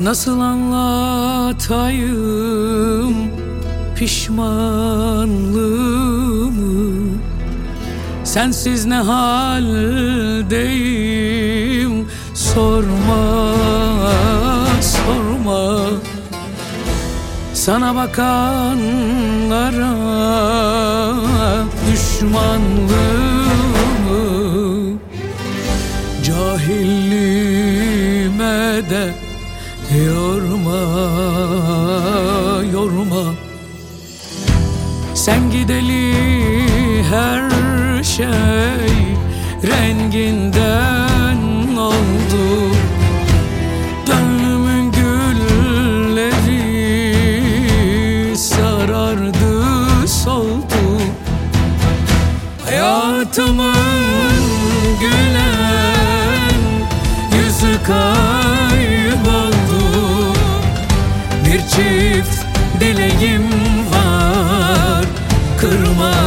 Nasıl anlatayım pişmanlığımı? Sensiz ne haldeyim? Sorma sorma. Sana bakanlara düşmanlığımı de yorma yorma. Sen gideli her şey renginden oldu. Gönlümün gülleri sarardı soldu. Hayatımın gülen yüzü kayboldu çift dileğim var. Kırma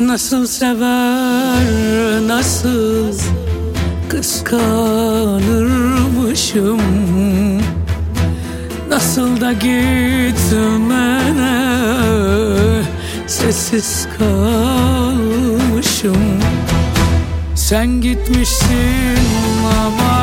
Nasıl sever, nasıl kıskanırmışım? Nasıl da gitmene sessiz kalmışım? Sen gitmişsin ama